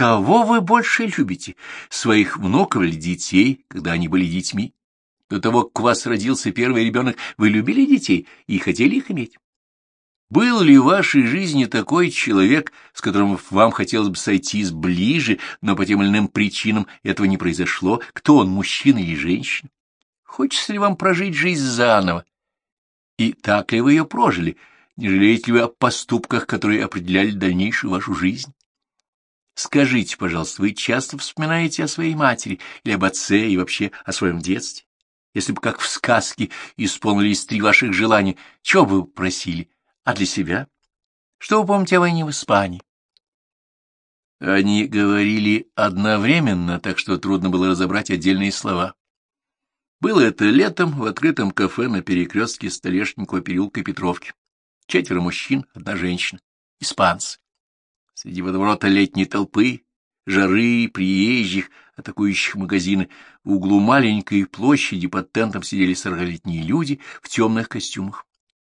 Кого вы больше любите, своих внуков или детей, когда они были детьми? До того, как у вас родился первый ребенок, вы любили детей и хотели их иметь? Был ли в вашей жизни такой человек, с которым вам хотелось бы сойтись ближе, но по тем или иным причинам этого не произошло? Кто он, мужчина или женщина? Хочется ли вам прожить жизнь заново? И так ли вы ее прожили? Не жалеете ли вы о поступках, которые определяли дальнейшую вашу жизнь? Скажите, пожалуйста, вы часто вспоминаете о своей матери или об отце и вообще о своем детстве? Если бы, как в сказке, исполнились три ваших желания, чего бы вы просили? А для себя? Что вы помните о войне в Испании? Они говорили одновременно, так что трудно было разобрать отдельные слова. Было это летом в открытом кафе на перекрестке Столешникова переулка Петровки. Четверо мужчин, одна женщина, испанцы. Среди водоворота летней толпы, жары, приезжих, атакующих магазины, в углу маленькой площади под тентом сидели сорокалетние люди в темных костюмах.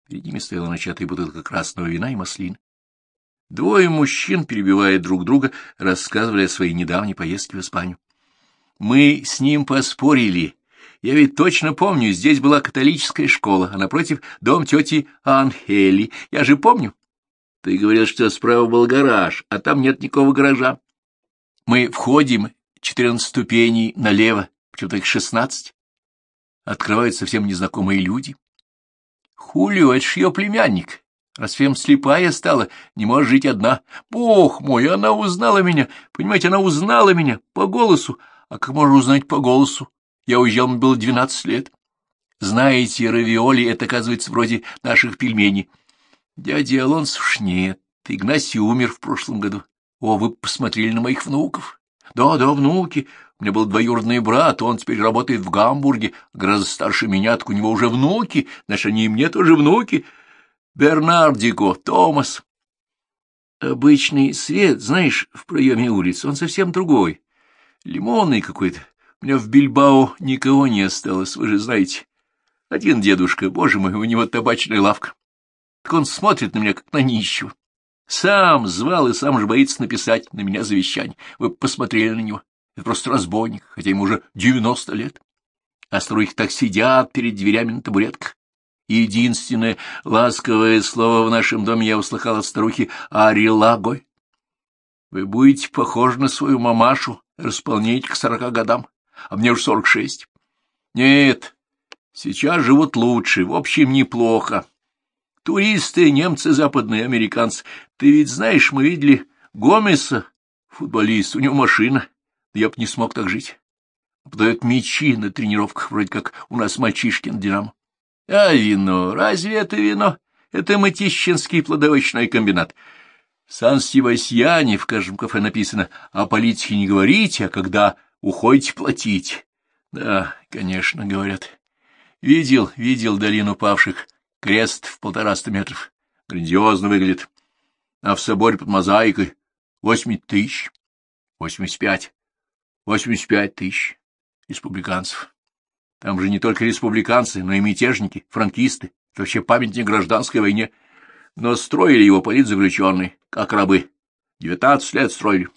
Перед ними стояла начатая бутылка красного вина и маслин. Двое мужчин, перебивая друг друга, рассказывали о своей недавней поездке в Испанию. Мы с ним поспорили, я ведь точно помню, здесь была католическая школа, а напротив — дом тети Анхели. Я же помню. Ты говорил, что справа был гараж, а там нет никакого гаража. Мы входим, четырнадцать ступеней налево, почему-то их шестнадцать. Открывают совсем незнакомые люди. Хулио, это ж ее племянник. Расфем слепая стала, не может жить одна. Бог мой, она узнала меня. Понимаете, она узнала меня по голосу. А как можно узнать по голосу? Я уезжал, мне было двенадцать лет. Знаете, равиоли — это, оказывается, вроде наших пельменей. Дядя Алонс уж нет, Игнасий умер в прошлом году. О, вы посмотрели на моих внуков? Да, да, внуки. У меня был двоюродный брат, он теперь работает в Гамбурге, гораздо старше меня, так у него уже внуки, значит, они и мне тоже внуки. Бернардико, Томас. Обычный свет, знаешь, в проеме улицы, он совсем другой. Лимонный какой-то. У меня в Бильбао никого не осталось, вы же знаете. Один дедушка, боже мой, у него табачная лавка. Так он смотрит на меня, как на нищего. Сам звал и сам же боится написать на меня завещание. Вы посмотрели на него. Это просто разбойник, хотя ему уже девяносто лет. А старухи так сидят перед дверями на табуретках. Единственное ласковое слово в нашем доме я услыхал от старухи Арилагой. Вы будете похожи на свою мамашу, располнеете к сорока годам а мне уж сорок шесть. Нет, сейчас живут лучше, в общем, неплохо. Туристы, немцы западные, американцы. Ты ведь знаешь, мы видели Гомеса, футболист, у него машина. Я бы не смог так жить. Подает мячи на тренировках, вроде как у нас мальчишки на «Динамо». А вино? Разве это вино? Это Матищинский плодовочный комбинат. В Сан-Севастьяне в каждом кафе написано «О политике не говорите, а когда уходите платить. Да, конечно, говорят. Видел, видел долину павших, крест в полтораста метров. Грандиозно выглядит. А в соборе под мозаикой восемьдесят тысяч, восемьдесят пять, восемьдесят пять тысяч республиканцев. Там же не только республиканцы, но и мятежники, франкисты. Это вообще памятник гражданской войне. Но строили его политзаключенные, как рабы. Девятнадцать лет строили.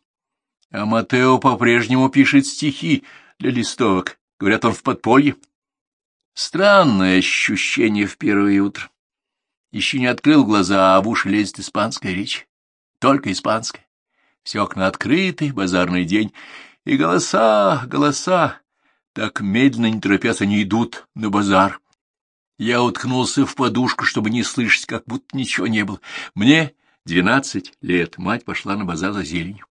А Матео по-прежнему пишет стихи для листовок. Говорят, он в подполье. Странное ощущение в первое утро. Еще не открыл глаза, а в уши лезет испанская речь. Только испанская. Все окна открыты, базарный день. И голоса, голоса. Так медленно, не торопясь, они идут на базар. Я уткнулся в подушку, чтобы не слышать, как будто ничего не было. Мне двенадцать лет. Мать пошла на базар за зеленью.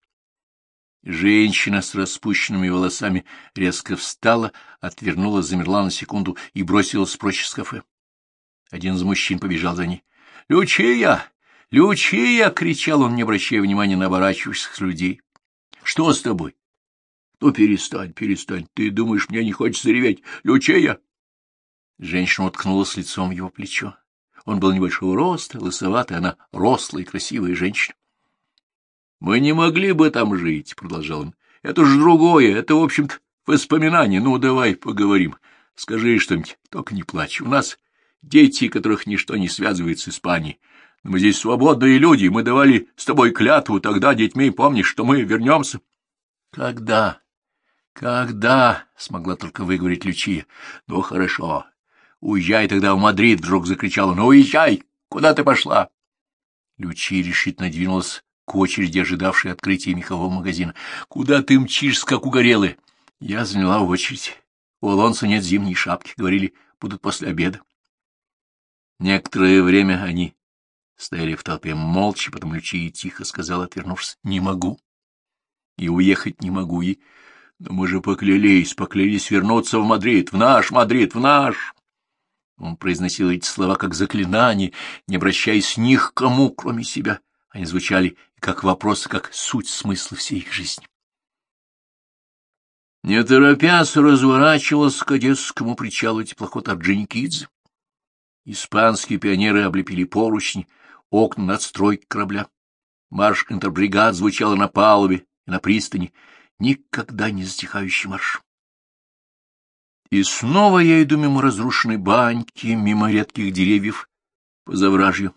Женщина с распущенными волосами резко встала, отвернула, замерла на секунду и бросилась прочь из кафе. Один из мужчин побежал за ней. — Лючия! Лючия! — кричал он, не обращая внимания на оборачивающихся людей. — Что с тобой? — Ну, перестань, перестань. Ты думаешь, мне не хочется реветь? Лючия! Женщина уткнулась лицом в его плечо. Он был небольшого роста, лысоватый, она рослая и красивая женщина. — Мы не могли бы там жить, — продолжал он. — Это же другое, это, в общем-то, воспоминание. Ну, давай поговорим. Скажи что-нибудь, только не плачь. У нас дети, которых ничто не связывает с Испанией. Мы здесь свободные люди, мы давали с тобой клятву тогда детьми, помнишь, что мы вернемся? — Когда? Когда? — смогла только выговорить Лючия. — Ну, хорошо. Уезжай тогда в Мадрид, — вдруг закричала. — Ну, уезжай! Куда ты пошла? Лючия решительно двинулась к очереди, ожидавшей открытия мехового магазина. — Куда ты мчишься, как угорелый? Я заняла очередь. У Алонса нет зимней шапки. Говорили, будут после обеда. Некоторое время они стояли в толпе молча, потом Лючия тихо сказала, отвернувшись, — Не могу. И уехать не могу, и... Но мы же поклялись, поклялись вернуться в Мадрид, в наш Мадрид, в наш... Он произносил эти слова как заклинание, не обращаясь ни к кому, кроме себя. Они звучали как вопросы, как суть смысла всей их жизни. Не торопясь, разворачивался к одесскому причалу теплоход Орджоникидзе. Испанские пионеры облепили поручни, окна надстройки корабля. Марш интербригад звучал на палубе и на пристани, никогда не затихающий марш. И снова я иду мимо разрушенной баньки, мимо редких деревьев по завражью.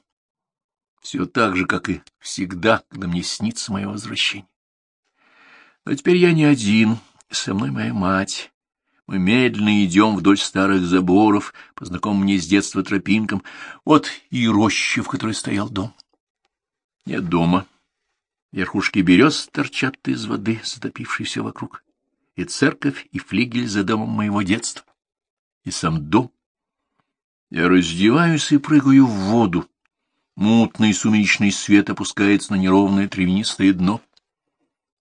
Все так же, как и всегда, когда мне снится мое возвращение. Но теперь я не один, со мной моя мать. Мы медленно идем вдоль старых заборов, по знакомым мне с детства тропинкам. Вот и роща, в которой стоял дом. Нет дома. Верхушки берез торчат из воды, затопившей все вокруг и церковь, и флигель за домом моего детства, и сам дом. Я раздеваюсь и прыгаю в воду. Мутный сумеречный свет опускается на неровное травянистое дно.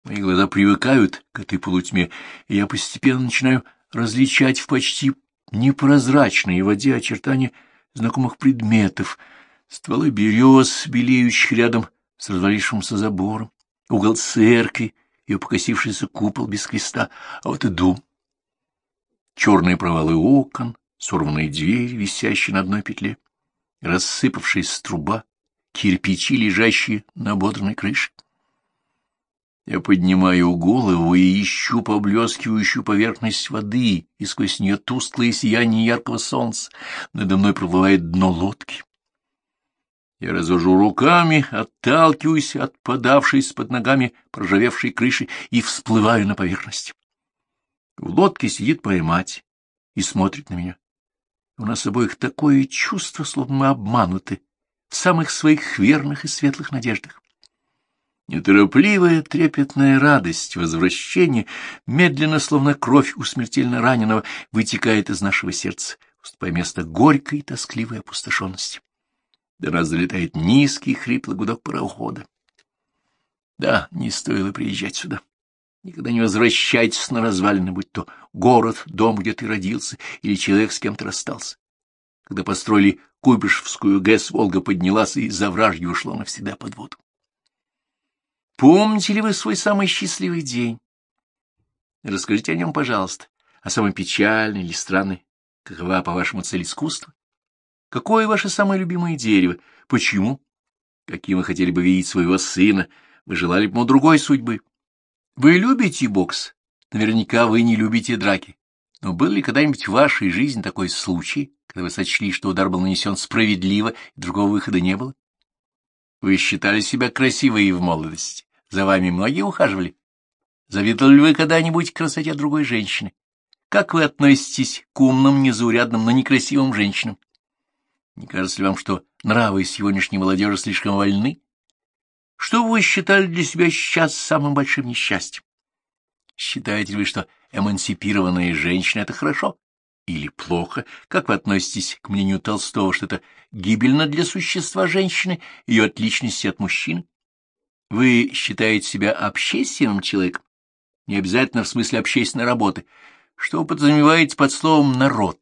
Мои глаза привыкают к этой полутьме, и я постепенно начинаю различать в почти непрозрачной воде очертания знакомых предметов, стволы берез, белеющих рядом с развалившимся забором, угол церкви, ее покосившийся купол без креста, а вот и дом. Черные провалы окон, сорванные двери, висящие на одной петле, рассыпавшаяся труба, кирпичи, лежащие на ободранной крыше. Я поднимаю голову и ищу поблескивающую поверхность воды, и сквозь нее тусклое сияние яркого солнца. Надо мной проплывает дно лодки. Я развожу руками, отталкиваюсь от подавшейся под ногами проржавевшей крыши и всплываю на поверхность. В лодке сидит моя мать и смотрит на меня. У нас обоих такое чувство, словно мы обмануты в самых своих верных и светлых надеждах. Неторопливая трепетная радость возвращения, медленно, словно кровь у смертельно раненого, вытекает из нашего сердца, уступая место горькой и тоскливой опустошенности. До нас залетает низкий хриплый гудок парохода. Да, не стоило приезжать сюда. Никогда не возвращайтесь на развалины, будь то город, дом, где ты родился, или человек, с кем ты расстался. Когда построили Куйбышевскую ГЭС, Волга поднялась и за вражье ушло навсегда под воду. Помните ли вы свой самый счастливый день? Расскажите о нем, пожалуйста, о самой печальной или странной. Какова, по-вашему, цель искусства? Какое ваше самое любимое дерево? Почему? Каким вы хотели бы видеть своего сына? Вы желали бы ему другой судьбы? Вы любите бокс? Наверняка вы не любите драки. Но был ли когда-нибудь в вашей жизни такой случай, когда вы сочли, что удар был нанесен справедливо, и другого выхода не было? Вы считали себя красивой и в молодости. За вами многие ухаживали. Завидовали ли вы когда-нибудь красоте другой женщины? Как вы относитесь к умным, незаурядным, но некрасивым женщинам? Не кажется ли вам, что нравы сегодняшней молодежи слишком вольны? Что вы считали для себя сейчас самым большим несчастьем? Считаете ли вы, что эмансипированная женщина — это хорошо или плохо? Как вы относитесь к мнению Толстого, что это гибельно для существа женщины, ее отличности от мужчины? Вы считаете себя общественным человеком? Не обязательно в смысле общественной работы. Что вы подразумеваете под словом «народ»?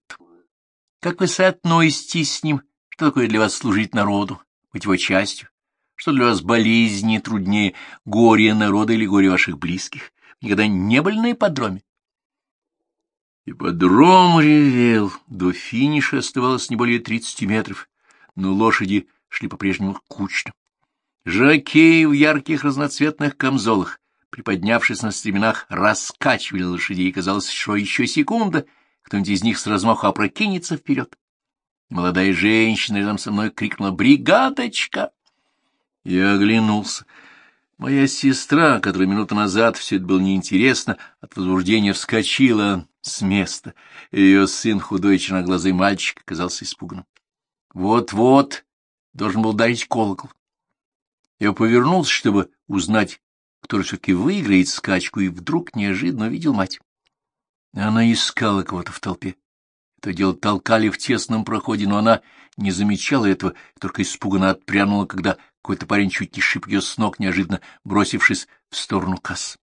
Как вы соотноситесь с ним? Что такое для вас служить народу, быть его частью? Что для вас болезни труднее, горе народа или горе ваших близких? Никогда не были на ипподроме? Ипподром ревел, до финиша оставалось не более тридцати метров, но лошади шли по-прежнему кучно. Жакеи в ярких разноцветных камзолах, приподнявшись на стременах, раскачивали лошадей, и казалось, что еще секунда, кто-нибудь из них с размаху опрокинется вперед. Молодая женщина рядом со мной крикнула «Бригадочка!». Я оглянулся. Моя сестра, которая минуту назад все это было неинтересно, от возбуждения вскочила с места. Ее сын, худой черноглазый мальчик, оказался испуганным. Вот-вот должен был дать колокол. Я повернулся, чтобы узнать, кто же все-таки выиграет скачку, и вдруг неожиданно увидел мать. Она искала кого-то в толпе. Это дело толкали в тесном проходе, но она не замечала этого, только испуганно отпрянула, когда какой-то парень чуть не шиб ее с ног, неожиданно бросившись в сторону касс.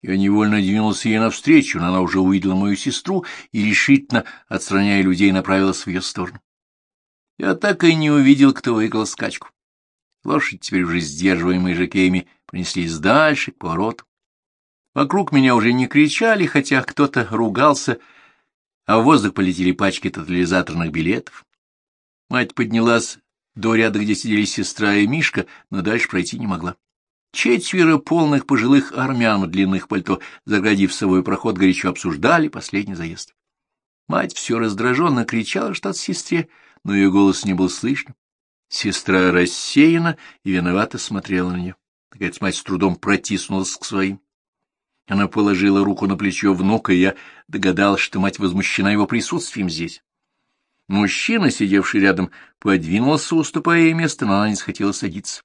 Я невольно двинулся ей навстречу, но она уже увидела мою сестру и, решительно отстраняя людей, направилась в ее сторону. Я так и не увидел, кто выиграл скачку. Лошадь, теперь уже сдерживаемые жакеями, принеслись дальше, к повороту. Вокруг меня уже не кричали, хотя кто-то ругался, а в воздух полетели пачки тотализаторных билетов. Мать поднялась до ряда, где сидели сестра и Мишка, но дальше пройти не могла. Четверо полных пожилых армян в длинных пальто, заградив собой проход, горячо обсуждали последний заезд. Мать все раздраженно кричала что-то сестре, но ее голос не был слышно. Сестра рассеяна и виновато смотрела на нее. Наконец мать с трудом протиснулась к своим. Она положила руку на плечо внука, и я догадалась, что мать возмущена его присутствием здесь. Мужчина, сидевший рядом, подвинулся, уступая ей место, но она не захотела садиться.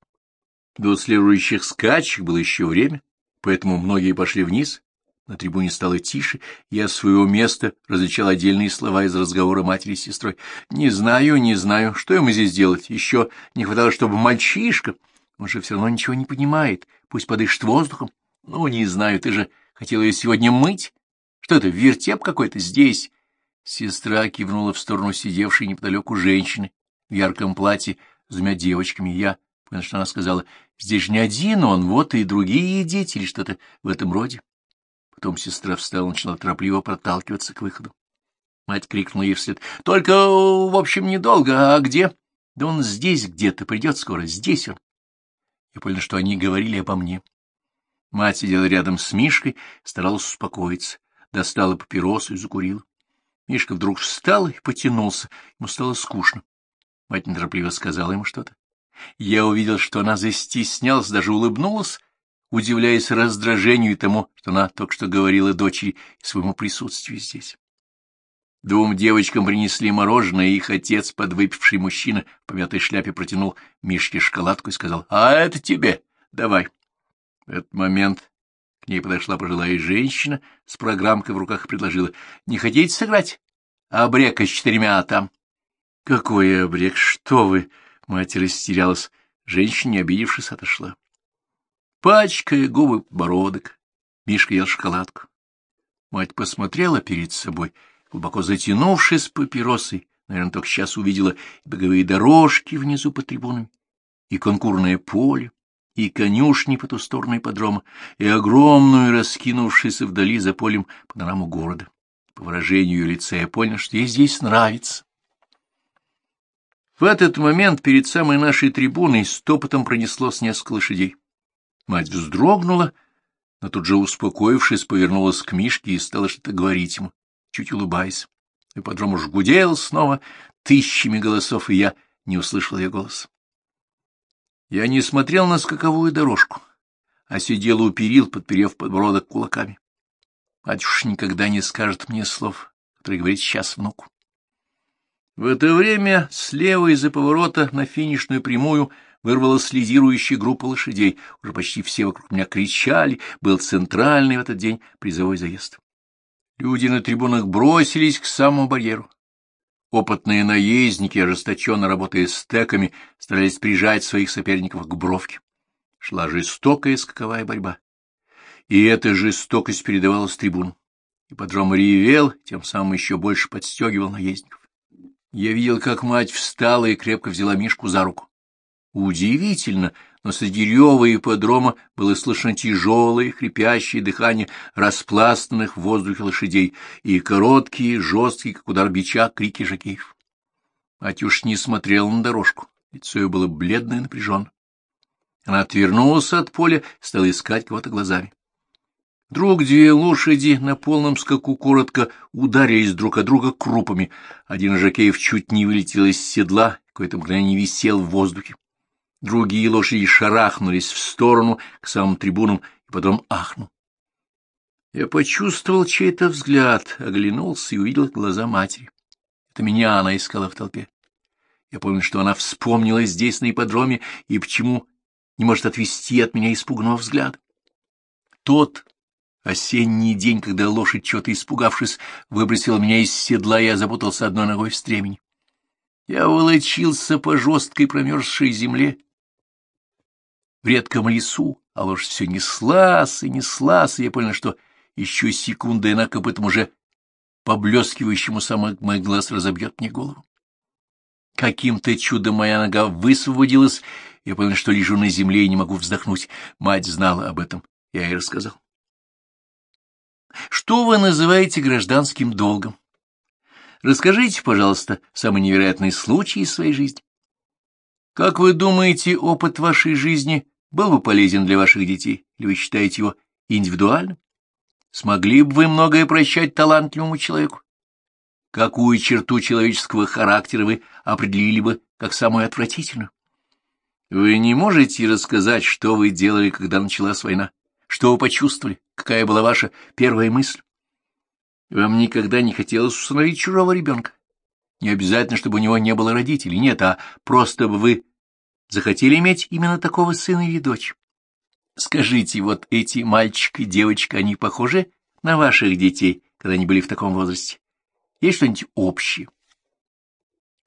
До следующих скачек было еще время, поэтому многие пошли вниз. На трибуне стало тише, я с своего места различал отдельные слова из разговора матери с сестрой. «Не знаю, не знаю, что ему здесь делать? Еще не хватало, чтобы мальчишка...» Он же все равно ничего не понимает, пусть подышит воздухом. Ну, не знаю, ты же хотела ее сегодня мыть? Что это, вертеп какой-то здесь? Сестра кивнула в сторону сидевшей неподалеку женщины в ярком платье с двумя девочками. Я, потому что она сказала, здесь же не один он, вот и другие дети или что-то в этом роде. Потом сестра встала, начала торопливо проталкиваться к выходу. Мать крикнула ей вслед. — Только, в общем, недолго. А где? — Да он здесь где-то, придет скоро. Здесь он. Я понял, что они говорили обо мне. Мать сидела рядом с Мишкой, старалась успокоиться, достала папиросу и закурила. Мишка вдруг встал и потянулся, ему стало скучно. Мать неторопливо сказала ему что-то. Я увидел, что она застеснялась, даже улыбнулась, удивляясь раздражению и тому, что она только что говорила дочери и своему присутствию здесь. Двум девочкам принесли мороженое, и их отец, подвыпивший мужчина, в помятой шляпе протянул Мишке шоколадку и сказал, «А это тебе, давай». В этот момент к ней подошла пожилая женщина с программкой в руках и предложила. — Не хотите сыграть? Обрека с четырьмя там. — Какой обрек? Что вы? Мать растерялась. Женщина, не обидевшись, отошла. Пачкая губы бородок, Мишка ел шоколадку. Мать посмотрела перед собой, глубоко затянувшись папиросой, наверное, только сейчас увидела беговые дорожки внизу по трибунам и конкурное поле, и конюшни по ту сторону ипподрома, и огромную, раскинувшуюся вдали за полем панораму города. По выражению ее лица я понял, что ей здесь нравится. В этот момент перед самой нашей трибуной стопотом пронеслось несколько лошадей. Мать вздрогнула, но тут же, успокоившись, повернулась к Мишке и стала что-то говорить ему, чуть улыбаясь. Ипподром уж гудел снова тысячами голосов, и я не услышал ее голос. Я не смотрел на скаковую дорожку, а сидел у перил, подперев подбородок кулаками. Батюш никогда не скажет мне слов, которые говорит сейчас внуку. В это время слева из-за поворота на финишную прямую вырвалась лидирующая группа лошадей. Уже почти все вокруг меня кричали, был центральный в этот день призовой заезд. Люди на трибунах бросились к самому барьеру. Опытные наездники, ожесточенно работая стеками, старались прижать своих соперников к бровке. Шла жестокая скаковая борьба. И эта жестокость передавалась трибун. И подром ревел, тем самым еще больше подстегивал наездников. Я видел, как мать встала и крепко взяла Мишку за руку. Удивительно, но среди рева и подрома было слышно тяжелое, хрипящее дыхание распластанных в воздухе лошадей и короткие, жесткие, как удар бича, крики жакеев. Атюш не смотрела на дорожку, лицо ее было бледное и напряженно. Она отвернулась от поля, стала искать кого-то глазами. Друг две лошади на полном скаку коротко ударились друг о друга крупами. Один жакеев чуть не вылетел из седла, какое-то мгновение висел в воздухе. Другие лошади шарахнулись в сторону к самым трибунам и потом ахнул. Я почувствовал чей-то взгляд, оглянулся и увидел глаза матери. Это меня она искала в толпе. Я помню, что она вспомнила здесь, на ипподроме, и почему не может отвести от меня испуганного взгляда. Тот осенний день, когда лошадь, что-то испугавшись, выбросила меня из седла, я запутался одной ногой в стремени. Я волочился по жесткой промерзшей земле, в редком лесу, а лошадь все неслась и неслась, и я понял, что еще секунда, и она копытом уже поблескивающему самых моих глаз разобьет мне голову. Каким-то чудом моя нога высвободилась, я понял, что лежу на земле и не могу вздохнуть. Мать знала об этом, я ей рассказал. Что вы называете гражданским долгом? Расскажите, пожалуйста, самый невероятный случай из своей жизни. Как вы думаете, опыт вашей жизни был бы полезен для ваших детей, или вы считаете его индивидуальным? Смогли бы вы многое прощать талантливому человеку? Какую черту человеческого характера вы определили бы как самую отвратительную? Вы не можете рассказать, что вы делали, когда началась война? Что вы почувствовали? Какая была ваша первая мысль? Вам никогда не хотелось установить чужого ребенка? Не обязательно, чтобы у него не было родителей, нет, а просто бы вы захотели иметь именно такого сына или дочь. Скажите, вот эти мальчик и девочка, они похожи на ваших детей, когда они были в таком возрасте? Есть что-нибудь общее?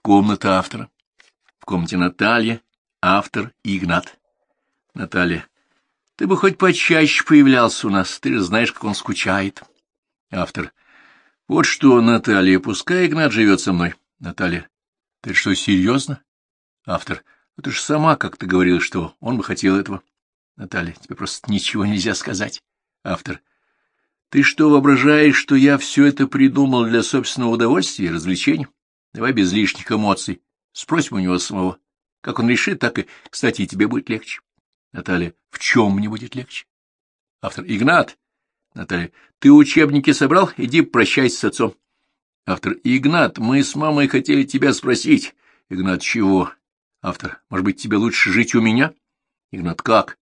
Комната автора. В комнате Наталья, автор и Игнат. Наталья. Ты бы хоть почаще появлялся у нас, ты же знаешь, как он скучает. Автор. Вот что, Наталья, пускай Игнат живет со мной. Наталья. Ты что, серьезно? Автор. Ну, ты же сама как-то говорил, что он бы хотел этого. Наталья. Тебе просто ничего нельзя сказать. Автор. Ты что, воображаешь, что я все это придумал для собственного удовольствия и развлечения? Давай без лишних эмоций. Спросим у него самого. Как он решит, так и, кстати, и тебе будет легче. Наталья. В чем мне будет легче? Автор. Игнат. Наталья. Ты учебники собрал? Иди прощайся с отцом. Автор. Игнат, мы с мамой хотели тебя спросить. Игнат. Чего? Автор. Может быть, тебе лучше жить у меня? Игнат. Как?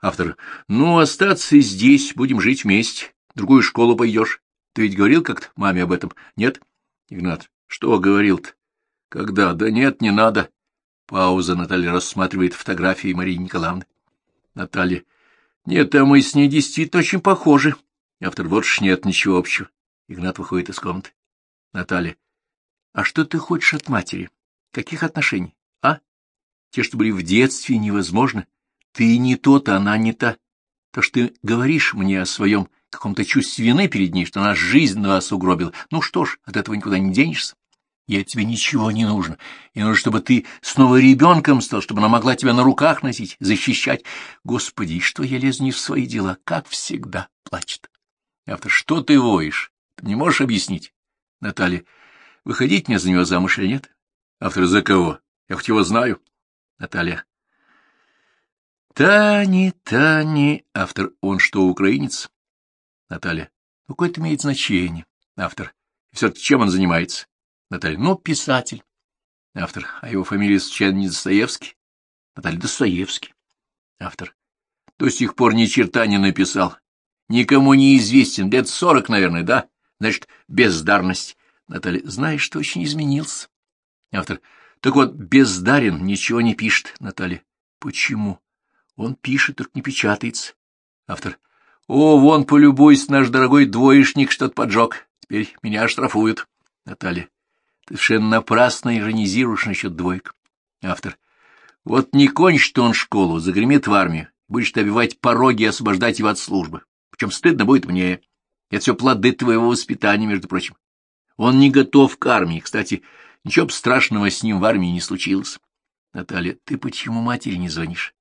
Автор. Ну, остаться здесь, будем жить вместе. В другую школу пойдешь. Ты ведь говорил как-то маме об этом? Нет? Игнат. Что говорил-то? Когда? Да нет, не надо. Пауза. Наталья рассматривает фотографии Марии Николаевны. Наталья. Нет, а мы с ней действительно очень похожи. Автор. Вот ж нет ничего общего. Игнат выходит из комнаты. Наталья. А что ты хочешь от матери? Каких отношений? Те, что были в детстве, невозможно. Ты не тот, а она не та. То, что ты говоришь мне о своем каком-то чувстве вины перед ней, что она жизнь на вас угробила. Ну что ж, от этого никуда не денешься. Я тебе ничего не нужно. И нужно, чтобы ты снова ребенком стал, чтобы она могла тебя на руках носить, защищать. Господи, что я лезу не в свои дела, как всегда плачет. Автор, что ты воешь? Ты не можешь объяснить? Наталья, выходить мне за него замуж или нет? Автор, за кого? Я хоть его знаю. Наталья. Тани, Тани. Автор, он что, украинец? Наталья. Ну, какое-то имеет значение. Автор. Все-таки чем он занимается? Наталья. Ну, писатель. Автор. А его фамилия случайно не Достоевский? Наталья. Достоевский. Автор. До сих пор ни черта не написал. Никому не известен. Лет сорок, наверное, да? Значит, бездарность. Наталья. Знаешь, что очень изменился. Автор. Так вот, бездарен, ничего не пишет. Наталья. Почему? Он пишет, только не печатается. Автор. О, вон, полюбуйся, наш дорогой двоечник что-то поджег. Теперь меня штрафуют. Наталья. Ты совершенно напрасно иронизируешь насчет двоек. Автор. Вот не кончит он школу, загремит в армию, будешь добивать пороги и освобождать его от службы. Причем стыдно будет мне. Это все плоды твоего воспитания, между прочим. Он не готов к армии. Кстати, ничего страшного с ним в армии не случилось. Наталья, ты почему матери не звонишь?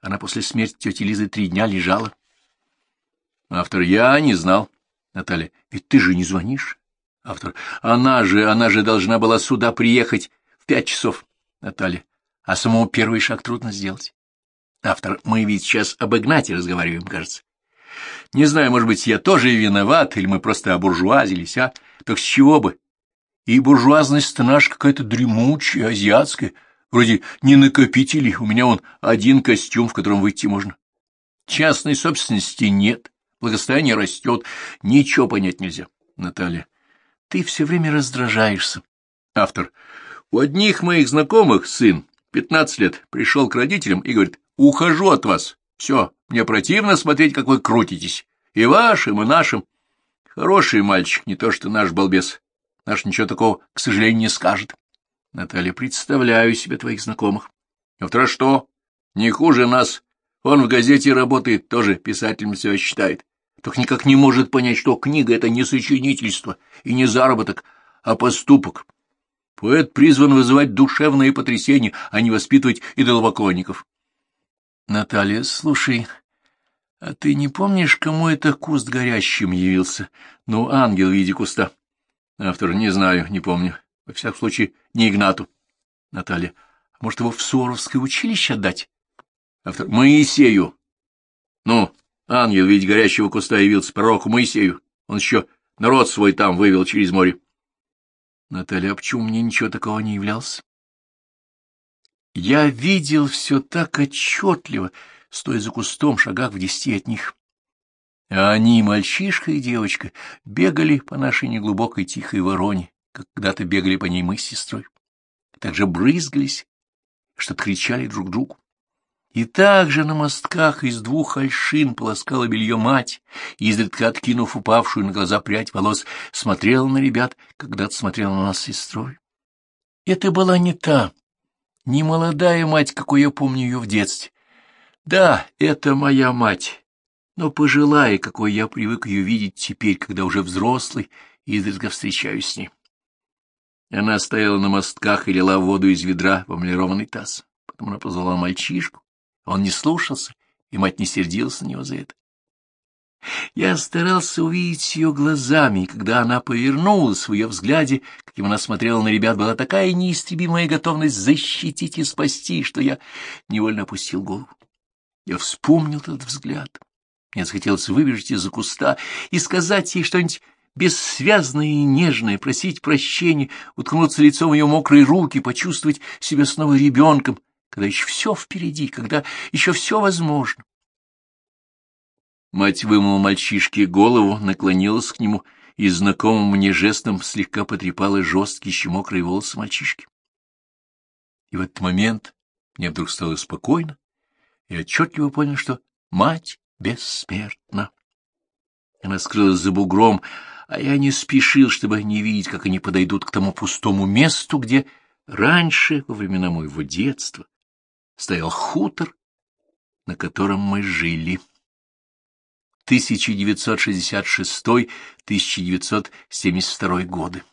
Она после смерти тети Лизы три дня лежала. Автор, я не знал. Наталья, ведь ты же не звонишь. Автор. Она же, она же должна была сюда приехать в пять часов. Наталья. А самому первый шаг трудно сделать. Автор. Мы ведь сейчас об Игнате разговариваем, кажется. Не знаю, может быть, я тоже виноват, или мы просто обуржуазились, а? Так с чего бы? И буржуазность-то наша какая-то дремучая, азиатская. Вроде не накопители, у меня вон один костюм, в котором выйти можно. Частной собственности нет, благосостояние растет, ничего понять нельзя. Наталья, ты все время раздражаешься. Автор. У одних моих знакомых сын, пятнадцать лет, пришел к родителям и говорит, ухожу от вас. Все, мне противно смотреть, как вы крутитесь. И вашим, и нашим. Хороший мальчик, не то что наш балбес. Наш ничего такого, к сожалению, не скажет. Наталья, представляю себе твоих знакомых. А второе что? Не хуже нас. Он в газете работает, тоже писателем все считает. Только никак не может понять, что книга — это не сочинительство и не заработок, а поступок. Поэт призван вызывать душевные потрясения, а не воспитывать идолопоклонников. Наталья, слушай, а ты не помнишь, кому это куст горящим явился? Ну, ангел в виде куста. Автор, не знаю, не помню. Во всяком случае, не Игнату. Наталья, а может, его в Суворовское училище отдать? Автор, Моисею. Ну, ангел в виде горящего куста явился пророку Моисею. Он еще народ свой там вывел через море. Наталья, а почему мне ничего такого не являлся? Я видел все так отчетливо, стоя за кустом, шагах в десяти от них. А они, мальчишка и девочка, бегали по нашей неглубокой тихой вороне, как когда-то бегали по ней мы с сестрой. Также брызгались, что-то кричали друг другу. И также на мостках из двух альшин полоскала белье мать, изредка откинув упавшую на глаза прядь волос, смотрела на ребят, когда-то смотрела на нас с сестрой. Это была не та, не молодая мать, какой я помню ее в детстве. Да, это моя мать, но пожилая, какой я привык ее видеть теперь, когда уже взрослый, и изредка встречаюсь с ней. Она стояла на мостках и лила воду из ведра в эмалированный таз. Потом она позвала мальчишку. Он не слушался, и мать не сердилась на него за это. Я старался увидеть ее глазами, и когда она повернулась в ее взгляде, каким она смотрела на ребят, была такая неистребимая готовность защитить и спасти, что я невольно опустил голову. Я вспомнил этот взгляд. Мне захотелось выбежать из-за куста и сказать ей что-нибудь бессвязное и нежное, просить прощения, уткнуться лицом в ее мокрые руки, почувствовать себя снова ребенком, когда еще все впереди, когда еще все возможно. Мать вымыла мальчишке голову, наклонилась к нему и знакомым мне жестом слегка потрепала жесткие еще мокрые волосы мальчишки. И в этот момент мне вдруг стало спокойно, и отчетливо понял, что мать бессмертна. Она скрылась за бугром, а я не спешил, чтобы не видеть, как они подойдут к тому пустому месту, где раньше, во времена моего детства, стоял хутор, на котором мы жили. 1966-1972 годы.